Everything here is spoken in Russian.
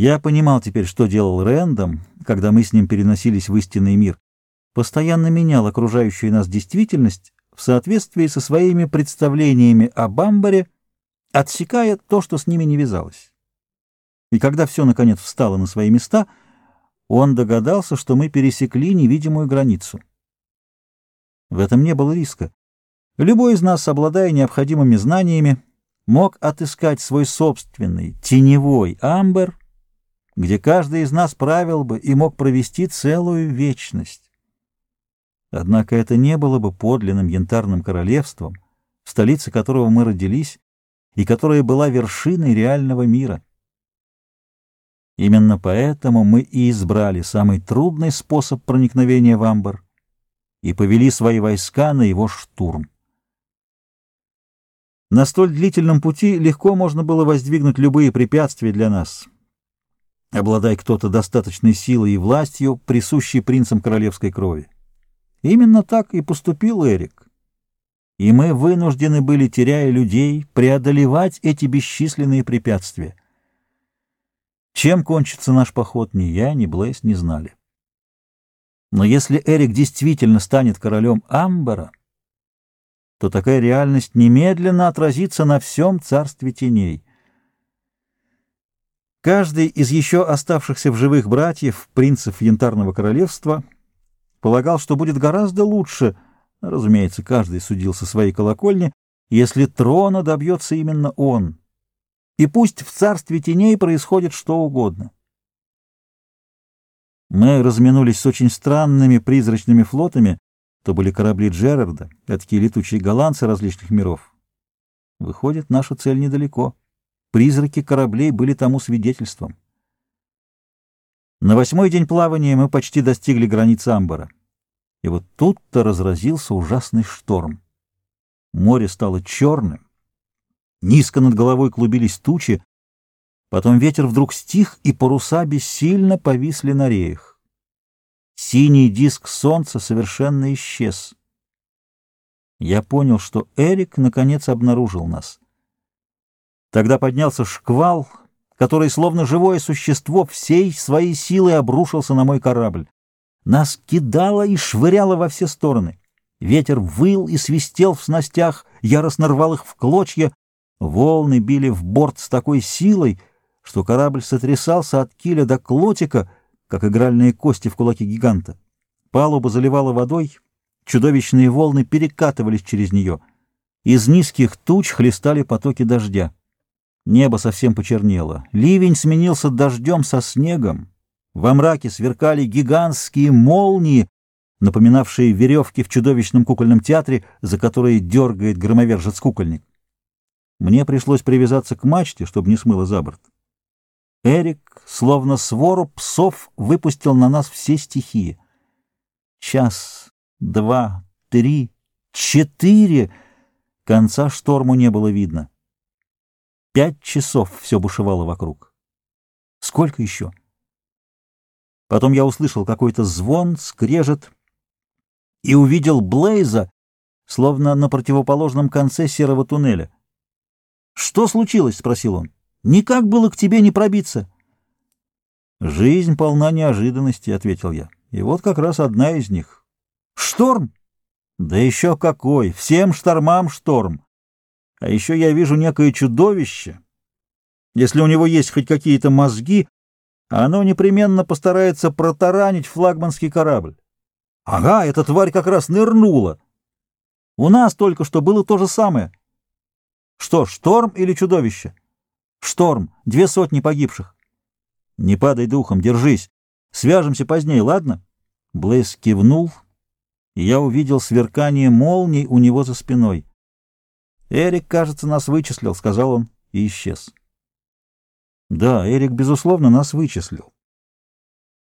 Я понимал теперь, что делал Рэндом, когда мы с ним переносились в истинный мир. Постоянно менял окружающую нас действительность в соответствии со своими представлениями о Бамбаре, отсекая то, что с ними не вязалось. И когда все, наконец, встало на свои места, он догадался, что мы пересекли невидимую границу. В этом не было риска. Любой из нас, обладая необходимыми знаниями, мог отыскать свой собственный теневой амбер, где каждый из нас правил бы и мог провести целую вечность. Однако это не было бы подлинным янтарным королевством, в столице которого мы родились, и которая была вершиной реального мира. Именно поэтому мы и избрали самый трудный способ проникновения в Амбар и повели свои войска на его штурм. На столь длительном пути легко можно было воздвигнуть любые препятствия для нас, обладая кто-то достаточной силой и властью, присущей принцам королевской крови. Именно так и поступил Эрик. И мы вынуждены были, теряя людей, преодолевать эти бесчисленные препятствия. Чем кончится наш поход, ни я, ни Блейс не знали. Но если Эрик действительно станет королем Амбера, то такая реальность немедленно отразится на всем царстве теней. Каждый из еще оставшихся в живых братьев, принцев Янтарного королевства, полагал, что будет гораздо лучше, разумеется, каждый судил со своей колокольни, если трона добьется именно он. И пусть в царстве теней происходит что угодно. Мы разминулись с очень странными призрачными флотами, то были корабли Джерарда, такие летучие голландцы различных миров. Выходит, наша цель недалеко. Призраки кораблей были тому свидетельством. На восьмой день плавания мы почти достигли границы Амбара. И вот тут-то разразился ужасный шторм. Море стало черным. Низко над головой клубились тучи. Потом ветер вдруг стих, и паруса бессильно повисли на реях. Синий диск солнца совершенно исчез. Я понял, что Эрик наконец обнаружил нас. Тогда поднялся шквал, который, словно живое существо, всей своей силой обрушился на мой корабль. Нас кидало и швыряло во все стороны. Ветер выл и свистел в снастях, яростно рвал их в клочья. Волны били в борт с такой силой, что корабль сотрясался от киля до клотика — как игральные кости в кулаке гиганта. Палуба заливала водой, чудовищные волны перекатывались через нее. Из низких туч хлестали потоки дождя. Небо совсем почернело. Ливень сменился дождем со снегом. Во мраке сверкали гигантские молнии, напоминавшие веревки в чудовищном кукольном театре, за которые дергает громовержец-кукольник. Мне пришлось привязаться к мачте, чтобы не смыло за борт. Эрик, словно свору псов, выпустил на нас все стихии. Час, два, три, четыре. Конца шторму не было видно. Пять часов все бушевало вокруг. Сколько еще? Потом я услышал какой-то звон, скрежет и увидел Блейза, словно на противоположном конце серого туннеля. «Что случилось?» — спросил он. Никак было к тебе не пробиться. Жизнь полна неожиданностей, — ответил я. И вот как раз одна из них. Шторм? Да еще какой! Всем штормам шторм. А еще я вижу некое чудовище. Если у него есть хоть какие-то мозги, оно непременно постарается протаранить флагманский корабль. Ага, эта тварь как раз нырнула. У нас только что было то же самое. Что, шторм или чудовище? Шторм, две сотни погибших. Не падай духом, держись. Свяжемся позднее, ладно? Блейз кивнул, и я увидел сверкание молний у него за спиной. «Эрик, кажется, нас вычислил», — сказал он и исчез. Да, Эрик, безусловно, нас вычислил.